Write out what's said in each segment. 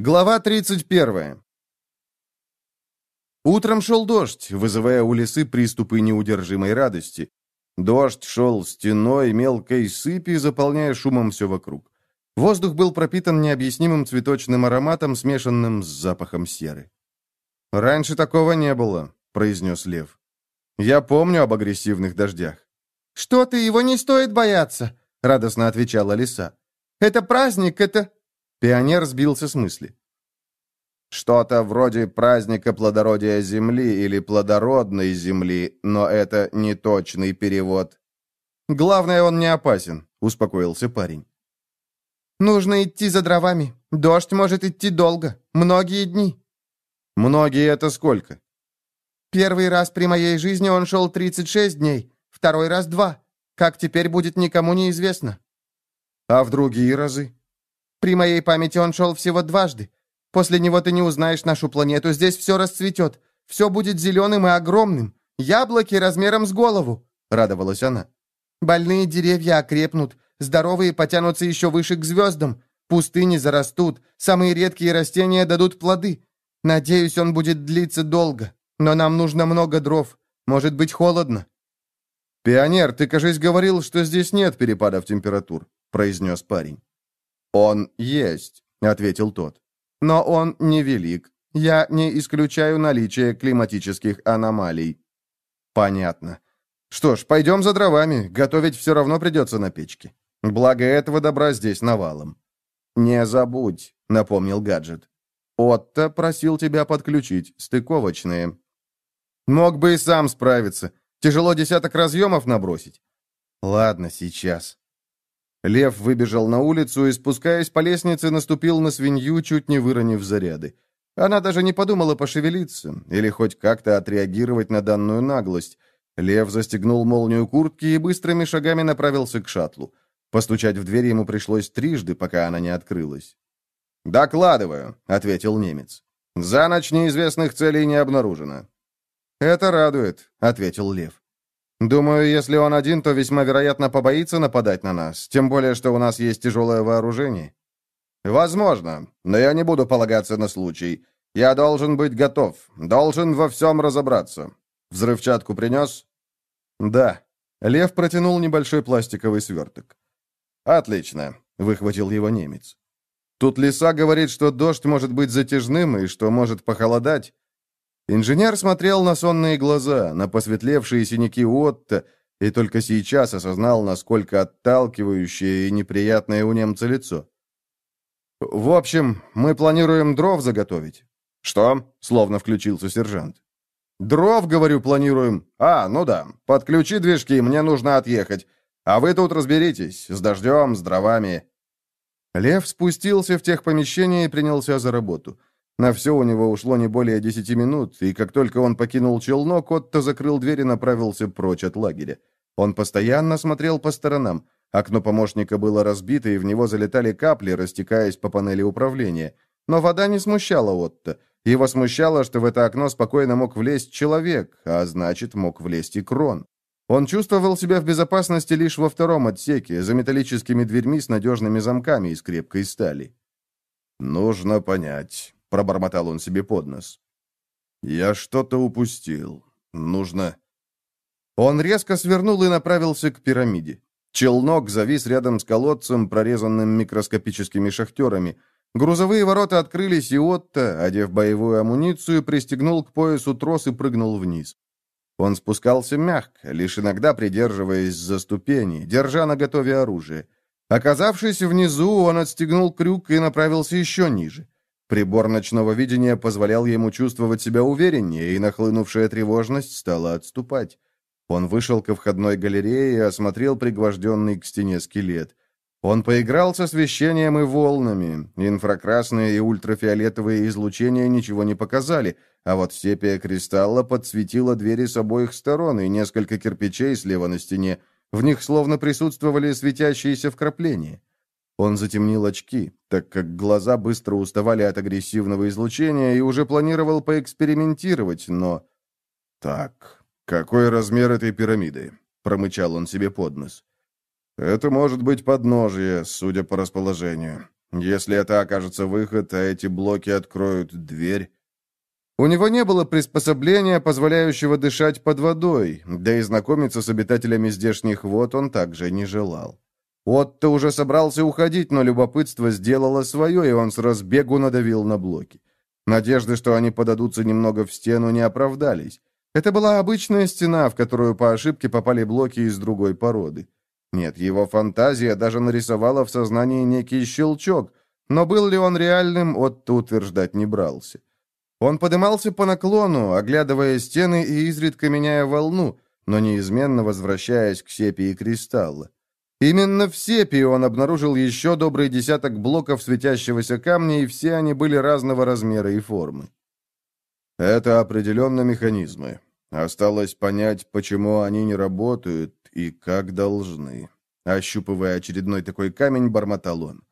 Глава 31. Утром шел дождь, вызывая у лисы приступы неудержимой радости. Дождь шел стеной мелкой сыпи, заполняя шумом все вокруг. Воздух был пропитан необъяснимым цветочным ароматом, смешанным с запахом серы. «Раньше такого не было», — произнес Лев. «Я помню об агрессивных дождях». «Что ты, его не стоит бояться», — радостно отвечала лиса. «Это праздник, это...» Пионер сбился с мысли. Что-то вроде праздника плодородия Земли или плодородной Земли, но это не точный перевод. Главное, он не опасен, успокоился парень. Нужно идти за дровами. Дождь может идти долго, многие дни. Многие это сколько? Первый раз при моей жизни он шел 36 дней, второй раз два. Как теперь будет, никому не известно. А в другие разы? При моей памяти он шел всего дважды. После него ты не узнаешь нашу планету. Здесь все расцветет. Все будет зеленым и огромным. Яблоки размером с голову», — радовалась она. «Больные деревья окрепнут, здоровые потянутся еще выше к звездам, пустыни зарастут, самые редкие растения дадут плоды. Надеюсь, он будет длиться долго, но нам нужно много дров. Может быть, холодно». «Пионер, ты, кажись, говорил, что здесь нет перепадов температур», — произнес парень. «Он есть», — ответил тот. «Но он невелик. Я не исключаю наличие климатических аномалий». «Понятно. Что ж, пойдем за дровами. Готовить все равно придется на печке. Благо этого добра здесь навалом». «Не забудь», — напомнил гаджет. «Отто просил тебя подключить стыковочные». «Мог бы и сам справиться. Тяжело десяток разъемов набросить». «Ладно, сейчас». Лев выбежал на улицу и, спускаясь по лестнице, наступил на свинью, чуть не выронив заряды. Она даже не подумала пошевелиться или хоть как-то отреагировать на данную наглость. Лев застегнул молнию куртки и быстрыми шагами направился к шаттлу. Постучать в дверь ему пришлось трижды, пока она не открылась. «Докладываю», — ответил немец. «За ночь неизвестных целей не обнаружено». «Это радует», — ответил Лев. Думаю, если он один, то весьма вероятно побоится нападать на нас, тем более, что у нас есть тяжелое вооружение». «Возможно, но я не буду полагаться на случай. Я должен быть готов, должен во всем разобраться. Взрывчатку принес?» «Да». Лев протянул небольшой пластиковый сверток. «Отлично», — выхватил его немец. «Тут лиса говорит, что дождь может быть затяжным и что может похолодать. Инженер смотрел на сонные глаза, на посветлевшие синяки Отто, и только сейчас осознал, насколько отталкивающее и неприятное у немца лицо. «В общем, мы планируем дров заготовить». «Что?» — словно включился сержант. «Дров, говорю, планируем. А, ну да. Подключи движки, мне нужно отъехать. А вы тут разберитесь, с дождем, с дровами». Лев спустился в тех помещения и принялся за работу. На все у него ушло не более десяти минут, и как только он покинул челнок, Отто закрыл дверь и направился прочь от лагеря. Он постоянно смотрел по сторонам. Окно помощника было разбито, и в него залетали капли, растекаясь по панели управления. Но вода не смущала Отто. Его смущало, что в это окно спокойно мог влезть человек, а значит, мог влезть и крон. Он чувствовал себя в безопасности лишь во втором отсеке, за металлическими дверьми с надежными замками из крепкой стали. «Нужно понять», — пробормотал он себе под нос. «Я что-то упустил. Нужно...» Он резко свернул и направился к пирамиде. Челнок завис рядом с колодцем, прорезанным микроскопическими шахтерами. Грузовые ворота открылись, и Отто, одев боевую амуницию, пристегнул к поясу трос и прыгнул вниз. Он спускался мягко, лишь иногда придерживаясь за ступени, держа на готове оружие. Оказавшись внизу, он отстегнул крюк и направился еще ниже. Прибор ночного видения позволял ему чувствовать себя увереннее, и нахлынувшая тревожность стала отступать. Он вышел ко входной галерее и осмотрел пригвожденный к стене скелет. Он поиграл с освещением и волнами. Инфракрасные и ультрафиолетовые излучения ничего не показали, а вот сепия кристалла подсветила двери с обоих сторон и несколько кирпичей слева на стене. В них словно присутствовали светящиеся вкрапления. Он затемнил очки, так как глаза быстро уставали от агрессивного излучения и уже планировал поэкспериментировать, но... «Так, какой размер этой пирамиды?» — промычал он себе под нос. «Это может быть подножие, судя по расположению. Если это окажется выход, а эти блоки откроют дверь... У него не было приспособления, позволяющего дышать под водой, да и знакомиться с обитателями здешних вод он также не желал. Отто уже собрался уходить, но любопытство сделало свое, и он с разбегу надавил на блоки. Надежды, что они подадутся немного в стену, не оправдались. Это была обычная стена, в которую по ошибке попали блоки из другой породы. Нет, его фантазия даже нарисовала в сознании некий щелчок, но был ли он реальным, Отто утверждать не брался. Он подымался по наклону, оглядывая стены и изредка меняя волну, но неизменно возвращаясь к сепии кристалла. Именно в сепии он обнаружил еще добрый десяток блоков светящегося камня, и все они были разного размера и формы. Это определенно механизмы. Осталось понять, почему они не работают и как должны. Ощупывая очередной такой камень, бормотал он.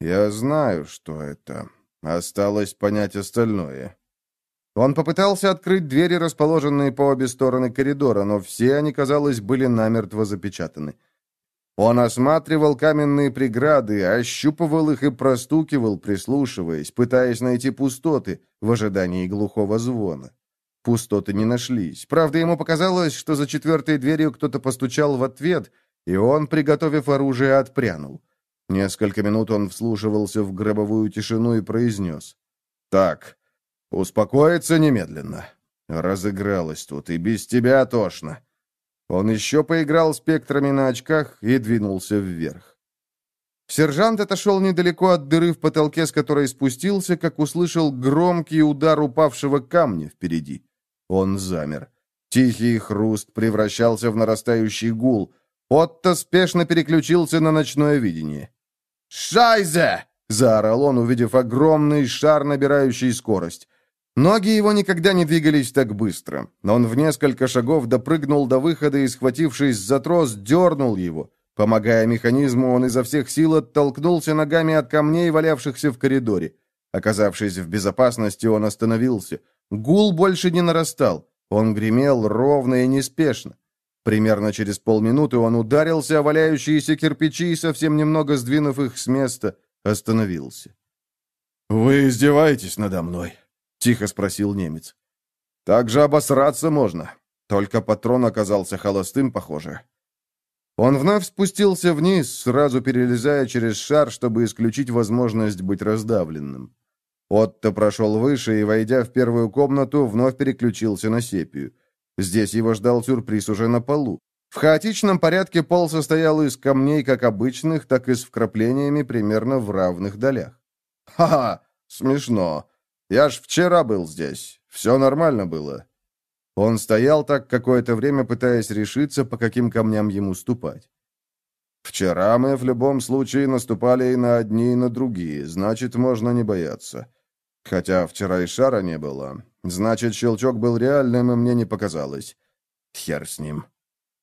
Я знаю, что это. Осталось понять остальное. Он попытался открыть двери, расположенные по обе стороны коридора, но все они, казалось, были намертво запечатаны. Он осматривал каменные преграды, ощупывал их и простукивал, прислушиваясь, пытаясь найти пустоты в ожидании глухого звона. Пустоты не нашлись. Правда, ему показалось, что за четвертой дверью кто-то постучал в ответ, и он, приготовив оружие, отпрянул. Несколько минут он вслушивался в гробовую тишину и произнес. «Так, успокоиться немедленно. Разыгралась тут, и без тебя тошно». Он еще поиграл спектрами на очках и двинулся вверх. Сержант отошел недалеко от дыры в потолке, с которой спустился, как услышал громкий удар упавшего камня впереди. Он замер. Тихий хруст превращался в нарастающий гул. Отто спешно переключился на ночное видение. «Шайзе!» — заорал он, увидев огромный шар, набирающий скорость. Ноги его никогда не двигались так быстро, но он в несколько шагов допрыгнул до выхода и, схватившись за трос, дернул его. Помогая механизму, он изо всех сил оттолкнулся ногами от камней, валявшихся в коридоре. Оказавшись в безопасности, он остановился. Гул больше не нарастал. Он гремел ровно и неспешно. Примерно через полминуты он ударился о валяющиеся кирпичи и, совсем немного сдвинув их с места, остановился. «Вы издеваетесь надо мной?» — тихо спросил немец. «Так же обосраться можно. Только патрон оказался холостым, похоже». Он вновь спустился вниз, сразу перелезая через шар, чтобы исключить возможность быть раздавленным. Отто прошел выше и, войдя в первую комнату, вновь переключился на сепию. Здесь его ждал сюрприз уже на полу. В хаотичном порядке пол состоял из камней как обычных, так и с вкраплениями примерно в равных долях. «Ха-ха! Смешно. Я ж вчера был здесь. Все нормально было». Он стоял так какое-то время, пытаясь решиться, по каким камням ему ступать. «Вчера мы в любом случае наступали и на одни, и на другие, значит, можно не бояться. Хотя вчера и шара не было. Значит, щелчок был реальным, и мне не показалось. Хер с ним.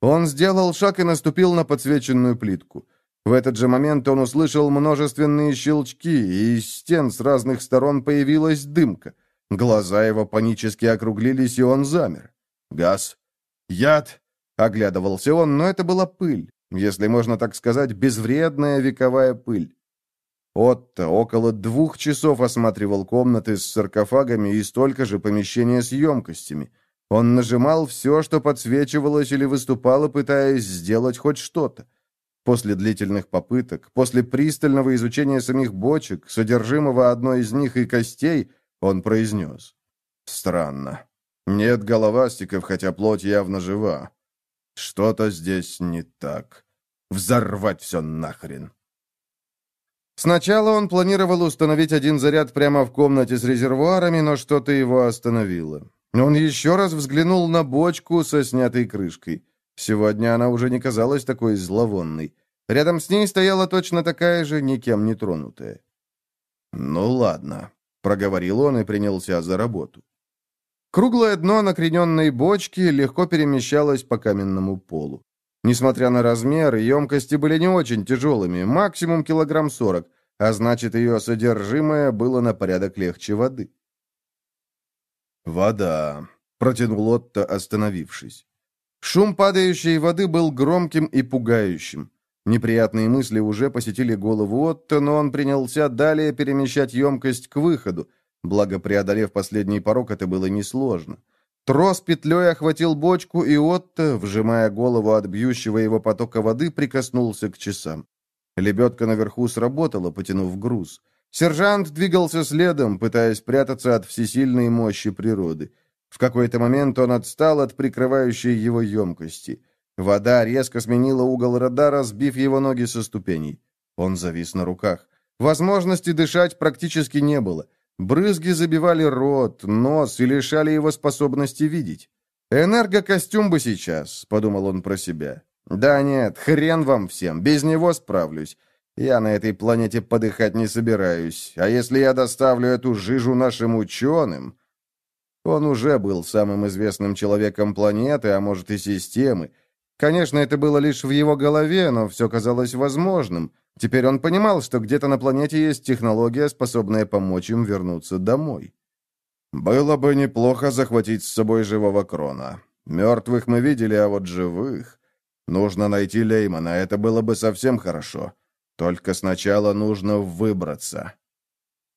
Он сделал шаг и наступил на подсвеченную плитку. В этот же момент он услышал множественные щелчки, и из стен с разных сторон появилась дымка. Глаза его панически округлились, и он замер. «Газ! Яд!» — оглядывался он, но это была пыль, если можно так сказать, безвредная вековая пыль. Отто около двух часов осматривал комнаты с саркофагами и столько же помещения с емкостями. Он нажимал все, что подсвечивалось или выступало, пытаясь сделать хоть что-то. После длительных попыток, после пристального изучения самих бочек, содержимого одной из них и костей, он произнес. «Странно. Нет головастиков, хотя плоть явно жива. Что-то здесь не так. Взорвать все нахрен!» Сначала он планировал установить один заряд прямо в комнате с резервуарами, но что-то его остановило. Он еще раз взглянул на бочку со снятой крышкой. Сегодня она уже не казалась такой зловонной. Рядом с ней стояла точно такая же, никем не тронутая. «Ну ладно», — проговорил он и принялся за работу. Круглое дно накрененной бочки легко перемещалось по каменному полу. Несмотря на размер, емкости были не очень тяжелыми, максимум килограмм сорок, а значит, ее содержимое было на порядок легче воды. «Вода», — протянул Отто, остановившись. Шум падающей воды был громким и пугающим. Неприятные мысли уже посетили голову Отто, но он принялся далее перемещать емкость к выходу. Благо, преодолев последний порог, это было несложно. Трос петлей охватил бочку, и Отто, вжимая голову от бьющего его потока воды, прикоснулся к часам. Лебедка наверху сработала, потянув груз. Сержант двигался следом, пытаясь прятаться от всесильной мощи природы. В какой-то момент он отстал от прикрывающей его емкости. Вода резко сменила угол радара, сбив его ноги со ступеней. Он завис на руках. Возможности дышать практически не было. Брызги забивали рот, нос и лишали его способности видеть. «Энергокостюм бы сейчас», — подумал он про себя. «Да нет, хрен вам всем, без него справлюсь. Я на этой планете подыхать не собираюсь, а если я доставлю эту жижу нашим ученым...» Он уже был самым известным человеком планеты, а может и системы, Конечно, это было лишь в его голове, но все казалось возможным. Теперь он понимал, что где-то на планете есть технология, способная помочь им вернуться домой. «Было бы неплохо захватить с собой живого крона. Мертвых мы видели, а вот живых... Нужно найти Леймана, это было бы совсем хорошо. Только сначала нужно выбраться».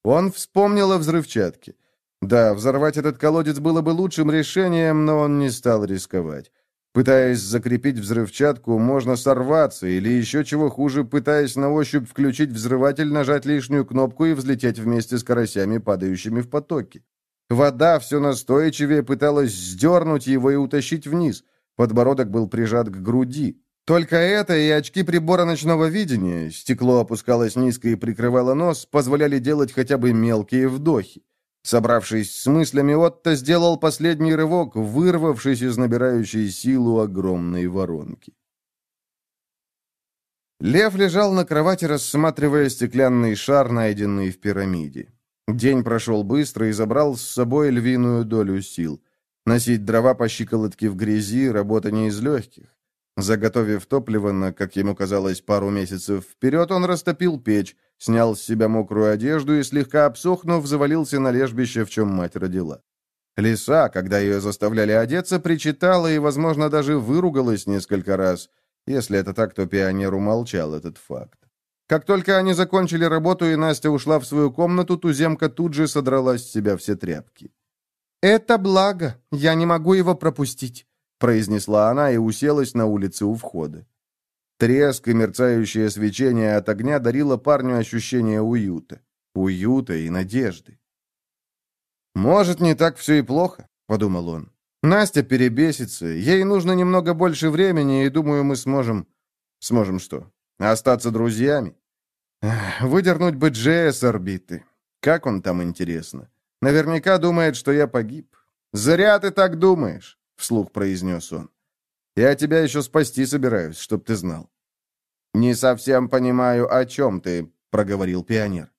Он вспомнил о взрывчатке. Да, взорвать этот колодец было бы лучшим решением, но он не стал рисковать. Пытаясь закрепить взрывчатку, можно сорваться, или еще чего хуже, пытаясь на ощупь включить взрыватель, нажать лишнюю кнопку и взлететь вместе с карасями, падающими в потоки. Вода все настойчивее пыталась сдернуть его и утащить вниз. Подбородок был прижат к груди. Только это и очки прибора ночного видения, стекло опускалось низко и прикрывало нос, позволяли делать хотя бы мелкие вдохи. Собравшись с мыслями, Отто сделал последний рывок, вырвавшись из набирающей силу огромной воронки. Лев лежал на кровати, рассматривая стеклянный шар, найденный в пирамиде. День прошел быстро и забрал с собой львиную долю сил. Носить дрова по щиколотке в грязи – работа не из легких. Заготовив топливо на, как ему казалось, пару месяцев вперед, он растопил печь, снял с себя мокрую одежду и, слегка обсохнув, завалился на лежбище, в чем мать родила. Лиса, когда ее заставляли одеться, причитала и, возможно, даже выругалась несколько раз. Если это так, то пионер умолчал этот факт. Как только они закончили работу и Настя ушла в свою комнату, туземка тут же содрала с себя все тряпки. «Это благо, я не могу его пропустить», — произнесла она и уселась на улице у входа. Треск и мерцающее свечение от огня дарило парню ощущение уюта. Уюта и надежды. «Может, не так все и плохо», — подумал он. «Настя перебесится, ей нужно немного больше времени, и, думаю, мы сможем...» «Сможем что? Остаться друзьями?» «Выдернуть бы Джея с орбиты. Как он там, интересно? Наверняка думает, что я погиб». «Зря ты так думаешь», — вслух произнес он. Я тебя еще спасти собираюсь, чтоб ты знал». «Не совсем понимаю, о чем ты», — проговорил пионер.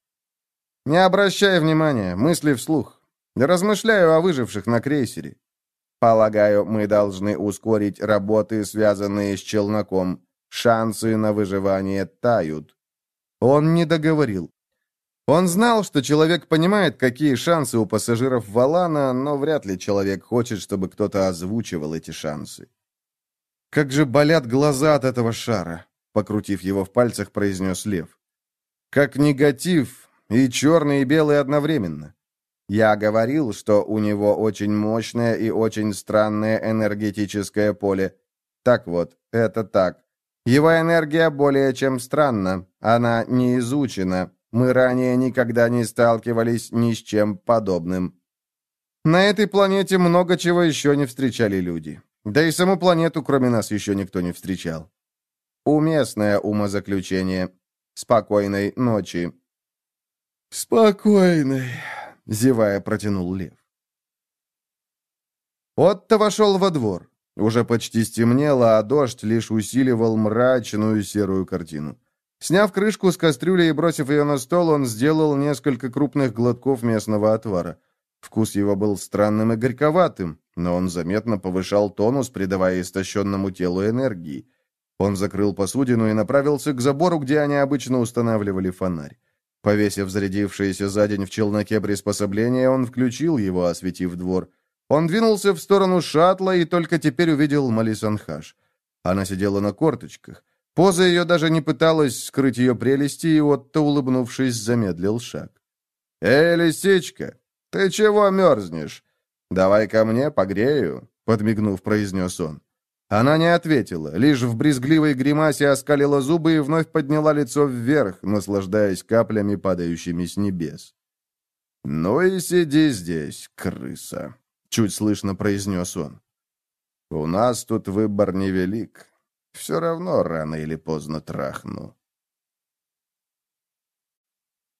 «Не обращай внимания, мысли вслух. Размышляю о выживших на крейсере. Полагаю, мы должны ускорить работы, связанные с челноком. Шансы на выживание тают». Он не договорил. Он знал, что человек понимает, какие шансы у пассажиров Валана, но вряд ли человек хочет, чтобы кто-то озвучивал эти шансы. «Как же болят глаза от этого шара!» Покрутив его в пальцах, произнес Лев. «Как негатив, и черный, и белый одновременно. Я говорил, что у него очень мощное и очень странное энергетическое поле. Так вот, это так. Его энергия более чем странна. Она не изучена. Мы ранее никогда не сталкивались ни с чем подобным. На этой планете много чего еще не встречали люди. Да и саму планету, кроме нас, еще никто не встречал. Уместное умозаключение. Спокойной ночи. Спокойной, зевая, протянул Лев. Отто вошел во двор. Уже почти стемнело, а дождь лишь усиливал мрачную серую картину. Сняв крышку с кастрюли и бросив ее на стол, он сделал несколько крупных глотков местного отвара. Вкус его был странным и горьковатым, но он заметно повышал тонус, придавая истощенному телу энергии. Он закрыл посудину и направился к забору, где они обычно устанавливали фонарь. Повесив зарядившееся за день в челноке приспособление, он включил его, осветив двор. Он двинулся в сторону шаттла и только теперь увидел Малисанхаш. Она сидела на корточках. Поза ее даже не пыталась скрыть ее прелести, и Отто, улыбнувшись, замедлил шаг. «Эй, лисичка, ты чего мерзнешь? Давай ко мне, погрею», — подмигнув, произнес он. Она не ответила, лишь в брезгливой гримасе оскалила зубы и вновь подняла лицо вверх, наслаждаясь каплями, падающими с небес. «Ну и сиди здесь, крыса», — чуть слышно произнес он. «У нас тут выбор невелик. Все равно рано или поздно трахну».